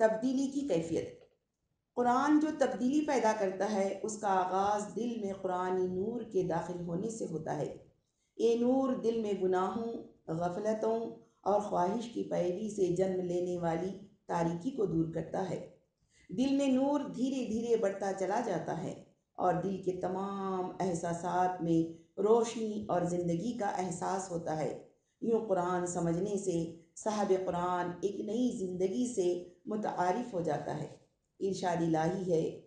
تبدیلی کی کیفیت۔ قرآن جو تبدیلی پیدا کرتا ہے، اس کا آغاز دل میں قرآنی نور کے داخل ہونے سے ہوتا ہے۔ یہ نور دل میں گناہوں، غفلتوں اور خواہش کی پیروی سے جنم لینے والی تاریکی کو دور کرتا ہے۔ دل میں نور دھیرے دھیرے بڑھتا چلا جاتا ہے اور دل کے تمام احساسات میں روشنی اور زندگی کا احساس ہوتا ہے۔ یوں قرآن سمجھنے سے صاحب قرآن ایک نئی زندگی سے متعارف ہو جاتا ہے۔ ارشاد الہی ہے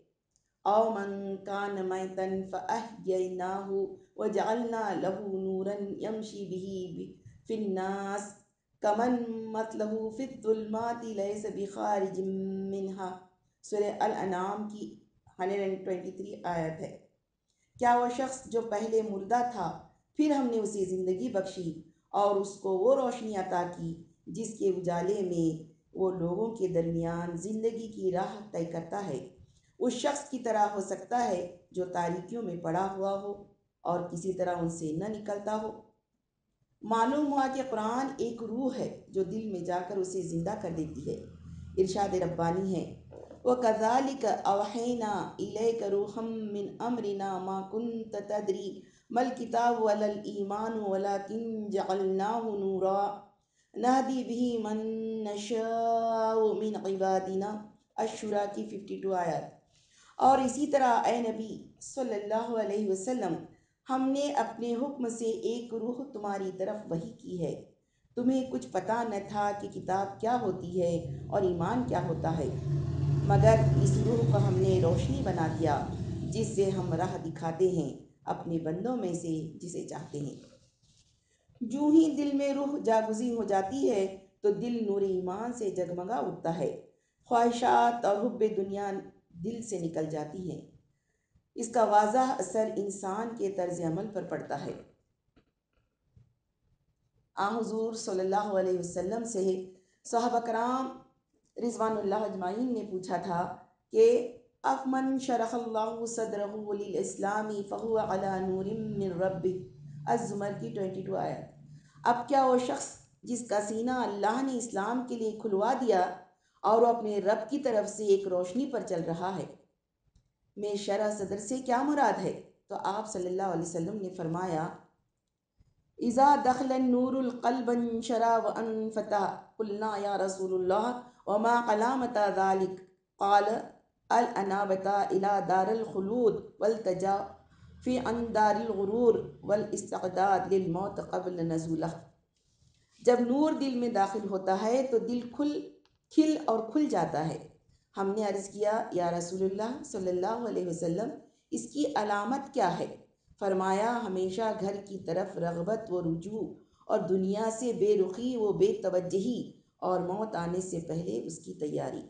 او من کان میتن فاحییناہ وجعلنا له نورا یمشی به فی الناس کمن مثلہ فی الظلمات لیس بخارج منہا سورہ الانعام کی 123 آیت ہے۔ کیا وہ شخص جو پہلے مردہ تھا، پھر ہم نے اسے زندگی بخشی اور اس کو وہ روشنی عطا کی جس کے اجالے میں وہ لوگوں کے درمیان زندگی کی راہ طے کرتا ہے۔ اس شخص کی طرح ہو سکتا ہے جو تاریکیوں میں پڑا ہوا ہو اور کسی طرح ان سے نہ نکلتا ہو۔ معلوم ہوا کہ قرآن ایک روح ہے جو دل میں جا کر اسے زندہ کر دیتی ہے۔ ارشاد ربانی ہے وَكَذَلِكَ أَوْحَيْنَا إِلَيْكَ رُوحًا مِّنْ أَمْرِنَا مَا كُنْتَ تَدْرِي مَا الْكِتَابُ وَلَا الْإِيمَانُ وَلَكِنْ جَعَلْنَاهُ نُورًا نَهْدِي بِهِ مَن نَّشَاءُ مِنْ عِبَادِنَا، الشورى کی 52 آیات۔ اور اسی طرح اے نبی صلی اللہ علیہ وسلم، ہم نے اپنے حکم سے ایک روح تمہاری طرف وحی کی ہے۔ تمہیں کچھ پتہ نہ تھا کہ کتاب کیا ہوتی ہے اور ایمان کیا ہوتا ہے۔ مگر اس روح کو ہم نے روشنی بنا دیا، جس سے ہم راہ دکھاتے ہیں اپنے بندوں میں سے جسے چاہتے ہیں۔ جو ہی دل میں روح جاگزی ہو جاتی ہے، تو دل نور ایمان سے جگمگا اٹھتا ہے۔ خواہشات اور حب دنیا دل سے نکل جاتی ہیں۔ اس کا واضح اثر انسان کے طرز عمل پر پڑتا ہے۔ آ حضور صلی اللہ علیہ وسلم سے صحابہ کرام رضوان اللہ اجمعین نے پوچھا تھا کہ افمن شرح اللہ صدرہ للاسلامی فہو علی نور من رب الزمر کی 22 آیت۔ اب کیا وہ شخص جس کا سینہ اللہ نے اسلام کے لیے کھلوا دیا اور وہ اپنے رب کی طرف سے ایک روشنی پر چل رہا ہے؟ میں شرح صدر سے کیا مراد ہے؟ تو آپ صلی اللہ علیہ وسلم نے فرمایا، اذا دخل النور القلب انشرا وانفتح قلنا یا رسول اللہ، وما قلامت ذلك قال الانابت الى دار الخلود والتجا فی عن دار الغرور والاستعداد للموت قبل نزولہ۔ جب نور دل میں داخل ہوتا ہے تو دل کھل کھل اور کھل جاتا ہے۔ ہم نے عرض کیا، یا رسول اللہ صلی اللہ علیہ وسلم، اس کی علامت کیا ہے؟ فرمایا، ہمیشہ گھر کی طرف رغبت و رجوع اور دنیا سے بے رخی و بے توجہی اور موت آنے سے پہلے اس کی تیاری۔